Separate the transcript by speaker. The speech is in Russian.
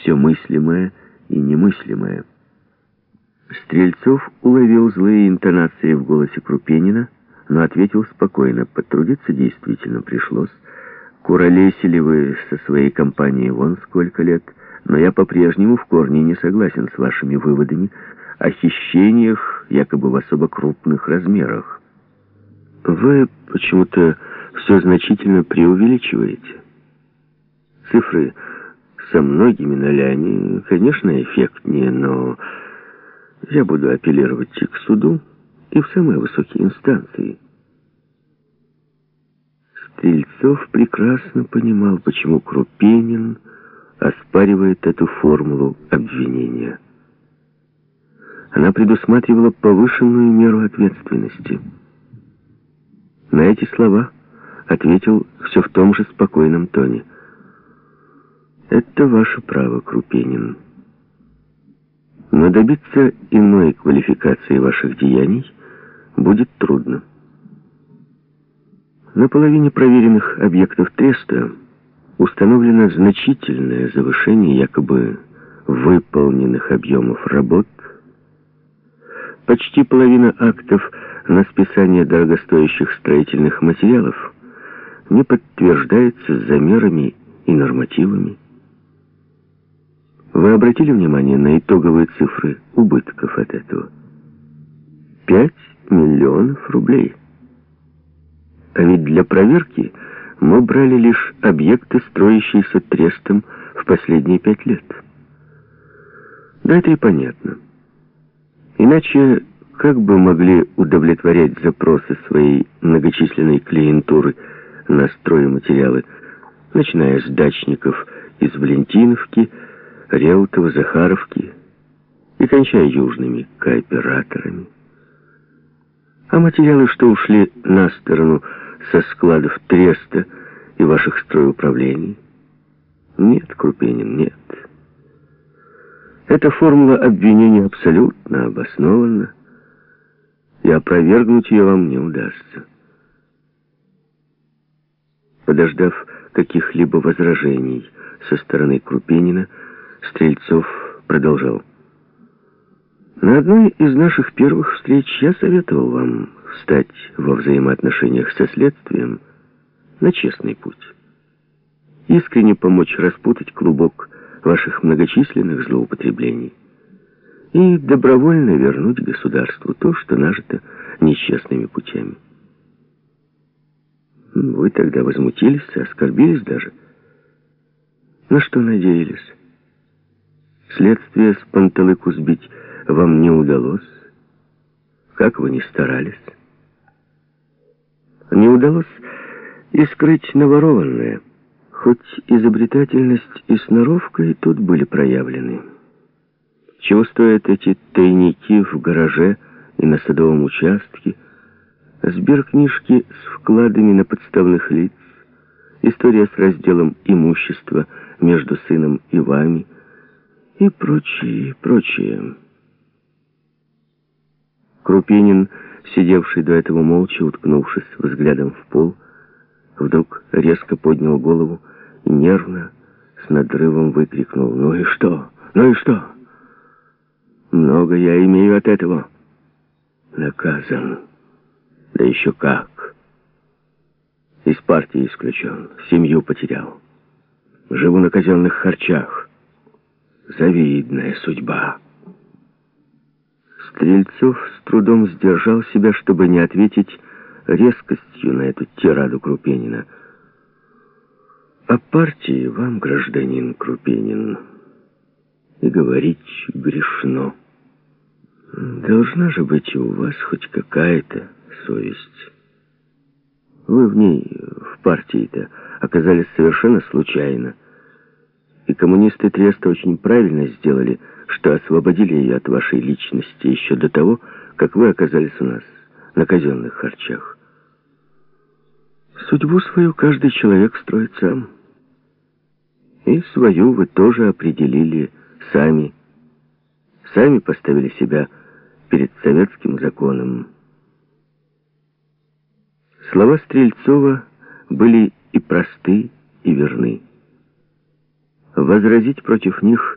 Speaker 1: все мыслимое и немыслимое. Стрельцов уловил злые интонации в голосе Крупенина, но ответил спокойно. Потрудиться действительно пришлось. Куролесили вы со своей компанией вон сколько лет, но я по-прежнему в корне не согласен с вашими выводами о хищениях якобы в особо крупных размерах. Вы почему-то все значительно преувеличиваете. Цифры со многими нолями, конечно, эффектнее, но я буду апеллировать и к суду, и в самые высокие инстанции. Стрельцов прекрасно понимал, почему Крупенин оспаривает эту формулу обвинения. Она предусматривала повышенную меру ответственности. На эти слова ответил все в том же спокойном тоне. «Это ваше право, Крупенин». Но добиться иной квалификации ваших деяний будет трудно. На половине проверенных объектов треста установлено значительное завышение якобы выполненных объемов работ. Почти половина актов на списание дорогостоящих строительных материалов не подтверждается замерами и нормативами. Вы обратили внимание на итоговые цифры убытков от этого? 5 миллионов рублей. А ведь для проверки мы брали лишь объекты, строящиеся трестом в последние пять лет. Да это и понятно. Иначе как бы могли удовлетворять запросы своей многочисленной клиентуры на стройматериалы, начиная с дачников из Валентиновки, Реутова, Захаровки и кончая южными кооператорами. А материалы, что ушли на сторону со складов Треста и ваших стройуправлений? Нет, Крупенин, нет. Эта формула обвинения абсолютно обоснована, и опровергнуть ее вам не удастся. Подождав каких-либо возражений со стороны Крупенина, Стрельцов продолжал. На одной из наших первых встреч я советовал вам встать во взаимоотношениях со следствием на честный путь. Искренне помочь распутать клубок ваших многочисленных злоупотреблений и добровольно вернуть государству то, что нажито нечестными путями. Вы тогда возмутились, оскорбились даже. На что надеялись? Следствие с панталыку сбить вам не удалось, как вы ни старались. Не удалось и скрыть наворованное, хоть изобретательность и сноровка и тут были проявлены. Чего стоят эти тайники в гараже и на садовом участке, сберкнижки с вкладами на подставных лиц, история с разделом имущества между сыном и вами — и прочее, прочее. Крупинин, сидевший до этого молча, уткнувшись взглядом в пол, вдруг резко поднял голову и нервно, с надрывом выкрикнул «Ну и что? Ну и что? Много я имею от этого. Наказан. Да еще как. Из партии исключен, семью потерял. Живу на казенных харчах. Завидная судьба. Стрельцов с трудом сдержал себя, чтобы не ответить резкостью на эту тираду Крупенина. О партии вам, гражданин Крупенин, и говорить грешно. Должна же быть у вас хоть какая-то совесть. Вы в ней, в партии-то, оказались совершенно случайно. И коммунисты Треста очень правильно сделали, что освободили ее от вашей личности еще до того, как вы оказались у нас на казенных харчах. Судьбу свою каждый человек строит сам. И свою вы тоже определили сами. Сами поставили себя перед советским законом. Слова Стрельцова были и просты, и верны. Возразить против них